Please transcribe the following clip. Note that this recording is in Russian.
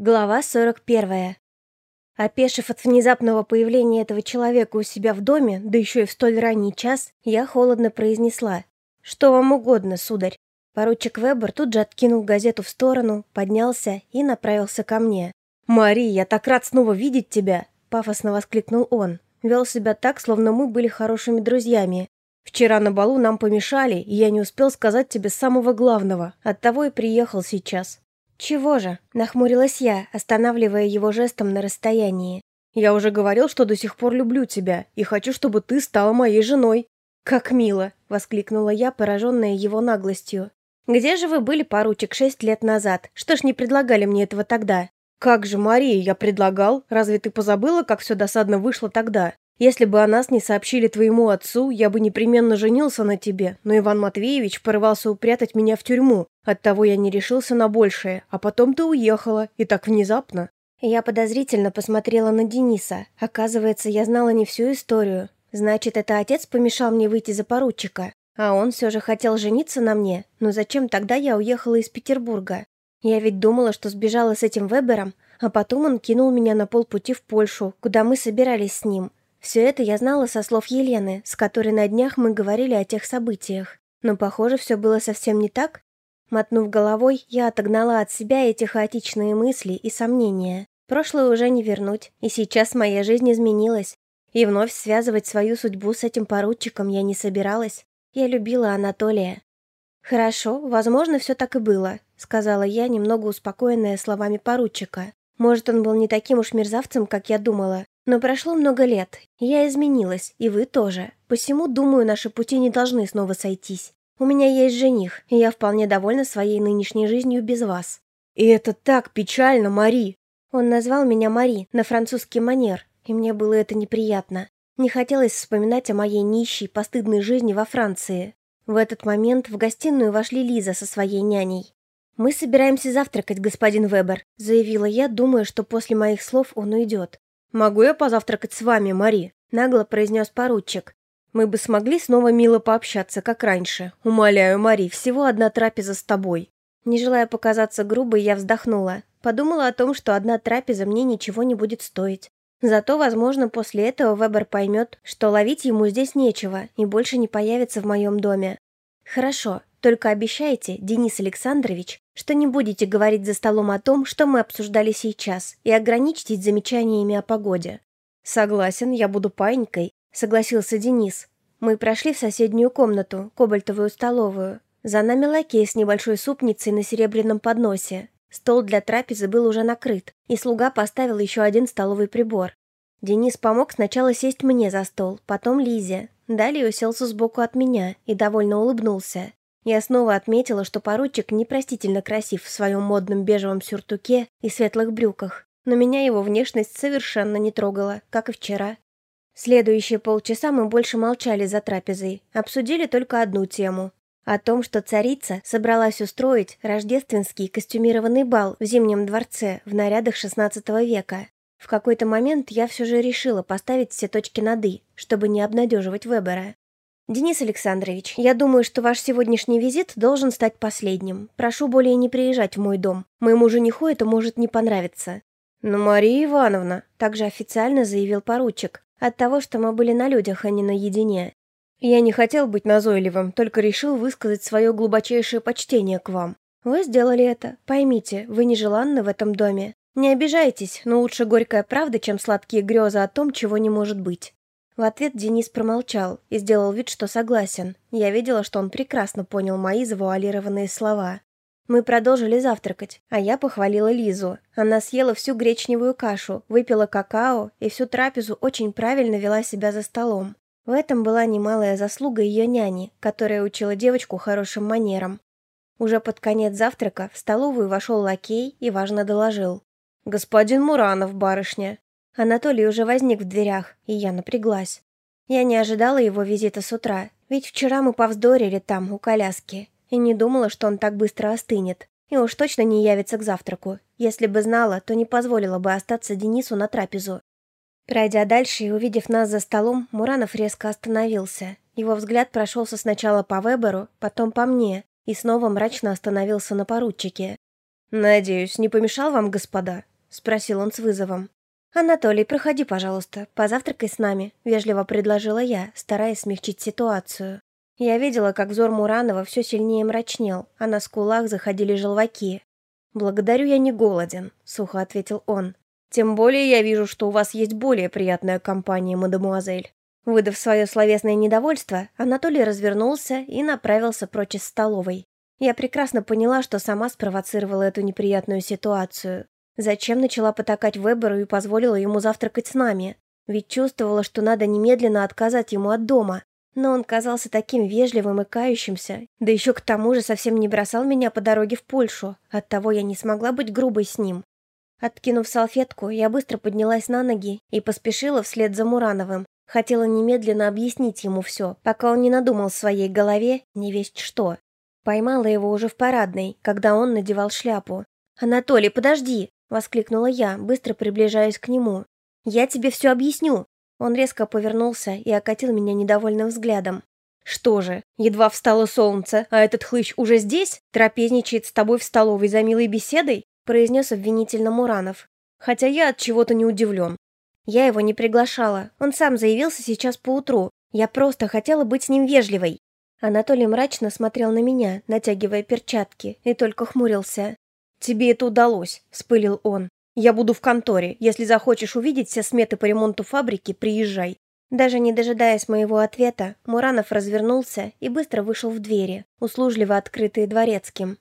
Глава 41. Опешив от внезапного появления этого человека у себя в доме, да еще и в столь ранний час, я холодно произнесла. «Что вам угодно, сударь?» Поручик Вебер тут же откинул газету в сторону, поднялся и направился ко мне. «Мари, я так рад снова видеть тебя!» – пафосно воскликнул он. Вел себя так, словно мы были хорошими друзьями. «Вчера на балу нам помешали, и я не успел сказать тебе самого главного. Оттого и приехал сейчас. «Чего же?» – нахмурилась я, останавливая его жестом на расстоянии. «Я уже говорил, что до сих пор люблю тебя и хочу, чтобы ты стала моей женой». «Как мило!» – воскликнула я, пораженная его наглостью. «Где же вы были, поручик, шесть лет назад? Что ж не предлагали мне этого тогда?» «Как же, Мария, я предлагал. Разве ты позабыла, как все досадно вышло тогда? Если бы о нас не сообщили твоему отцу, я бы непременно женился на тебе, но Иван Матвеевич порывался упрятать меня в тюрьму. Оттого я не решился на большее, а потом ты уехала, и так внезапно». Я подозрительно посмотрела на Дениса. Оказывается, я знала не всю историю. Значит, это отец помешал мне выйти за поручика. А он все же хотел жениться на мне. Но зачем тогда я уехала из Петербурга? Я ведь думала, что сбежала с этим Вебером, а потом он кинул меня на полпути в Польшу, куда мы собирались с ним. Все это я знала со слов Елены, с которой на днях мы говорили о тех событиях. Но, похоже, все было совсем не так. Мотнув головой, я отогнала от себя эти хаотичные мысли и сомнения. Прошлое уже не вернуть, и сейчас моя жизнь изменилась. И вновь связывать свою судьбу с этим поручиком я не собиралась. Я любила Анатолия. «Хорошо, возможно, все так и было», — сказала я, немного успокоенная словами поручика. «Может, он был не таким уж мерзавцем, как я думала, но прошло много лет, я изменилась, и вы тоже. Посему, думаю, наши пути не должны снова сойтись. У меня есть жених, и я вполне довольна своей нынешней жизнью без вас». «И это так печально, Мари!» Он назвал меня Мари на французский манер, и мне было это неприятно. Не хотелось вспоминать о моей нищей, постыдной жизни во Франции. В этот момент в гостиную вошли Лиза со своей няней. «Мы собираемся завтракать, господин Вебер», — заявила я, думая, что после моих слов он уйдет. «Могу я позавтракать с вами, Мари?» – нагло произнес поручик. «Мы бы смогли снова мило пообщаться, как раньше. Умоляю, Мари, всего одна трапеза с тобой». Не желая показаться грубой, я вздохнула. Подумала о том, что одна трапеза мне ничего не будет стоить. Зато, возможно, после этого Вебер поймет, что ловить ему здесь нечего и больше не появится в моем доме. «Хорошо, только обещайте, Денис Александрович, что не будете говорить за столом о том, что мы обсуждали сейчас, и ограничьтесь замечаниями о погоде». «Согласен, я буду паинькой», — согласился Денис. Мы прошли в соседнюю комнату, кобальтовую столовую. За нами лакей с небольшой супницей на серебряном подносе. Стол для трапезы был уже накрыт, и слуга поставил еще один столовый прибор. Денис помог сначала сесть мне за стол, потом Лизе. Далее уселся сбоку от меня и довольно улыбнулся. Я снова отметила, что поручик непростительно красив в своем модном бежевом сюртуке и светлых брюках, но меня его внешность совершенно не трогала, как и вчера. Следующие полчаса мы больше молчали за трапезой, обсудили только одну тему – о том, что царица собралась устроить рождественский костюмированный бал в Зимнем дворце в нарядах XVI века. В какой-то момент я все же решила поставить все точки над «и», чтобы не обнадеживать Вебера. «Денис Александрович, я думаю, что ваш сегодняшний визит должен стать последним. Прошу более не приезжать в мой дом. Моему жениху это может не понравиться». «Но Мария Ивановна», — также официально заявил поручик, от того, что мы были на людях, а не наедине. «Я не хотел быть назойливым, только решил высказать свое глубочайшее почтение к вам. Вы сделали это. Поймите, вы нежеланны в этом доме. Не обижайтесь, но лучше горькая правда, чем сладкие грезы о том, чего не может быть». В ответ Денис промолчал и сделал вид, что согласен. Я видела, что он прекрасно понял мои завуалированные слова. Мы продолжили завтракать, а я похвалила Лизу. Она съела всю гречневую кашу, выпила какао и всю трапезу очень правильно вела себя за столом. В этом была немалая заслуга ее няни, которая учила девочку хорошим манерам. Уже под конец завтрака в столовую вошел лакей и важно доложил. «Господин Муранов, барышня». Анатолий уже возник в дверях, и я напряглась. Я не ожидала его визита с утра, ведь вчера мы повздорили там, у коляски, и не думала, что он так быстро остынет. И уж точно не явится к завтраку. Если бы знала, то не позволила бы остаться Денису на трапезу. Пройдя дальше и увидев нас за столом, Муранов резко остановился. Его взгляд прошелся сначала по Веберу, потом по мне, и снова мрачно остановился на поручике. «Надеюсь, не помешал вам, господа?» — спросил он с вызовом. «Анатолий, проходи, пожалуйста, позавтракай с нами», — вежливо предложила я, стараясь смягчить ситуацию. Я видела, как взор Муранова все сильнее мрачнел, а на скулах заходили желваки. «Благодарю, я не голоден», — сухо ответил он. «Тем более я вижу, что у вас есть более приятная компания, мадемуазель». Выдав свое словесное недовольство, Анатолий развернулся и направился прочь из столовой. Я прекрасно поняла, что сама спровоцировала эту неприятную ситуацию. Зачем начала потакать Веберу и позволила ему завтракать с нами? Ведь чувствовала, что надо немедленно отказать ему от дома. Но он казался таким вежливым и кающимся, да еще к тому же совсем не бросал меня по дороге в Польшу. Оттого я не смогла быть грубой с ним. Откинув салфетку, я быстро поднялась на ноги и поспешила вслед за Мурановым. Хотела немедленно объяснить ему все, пока он не надумал в своей голове не весть что. Поймала его уже в парадной, когда он надевал шляпу. «Анатолий, подожди!» — воскликнула я, быстро приближаясь к нему. «Я тебе все объясню!» Он резко повернулся и окатил меня недовольным взглядом. «Что же, едва встало солнце, а этот хлыщ уже здесь? Трапезничает с тобой в столовой за милой беседой?» произнес обвинительно Муранов. «Хотя я от чего-то не удивлен. Я его не приглашала, он сам заявился сейчас поутру. Я просто хотела быть с ним вежливой». Анатолий мрачно смотрел на меня, натягивая перчатки, и только хмурился. «Тебе это удалось», — вспылил он. «Я буду в конторе. Если захочешь увидеть все сметы по ремонту фабрики, приезжай». Даже не дожидаясь моего ответа, Муранов развернулся и быстро вышел в двери, услужливо открытые дворецким.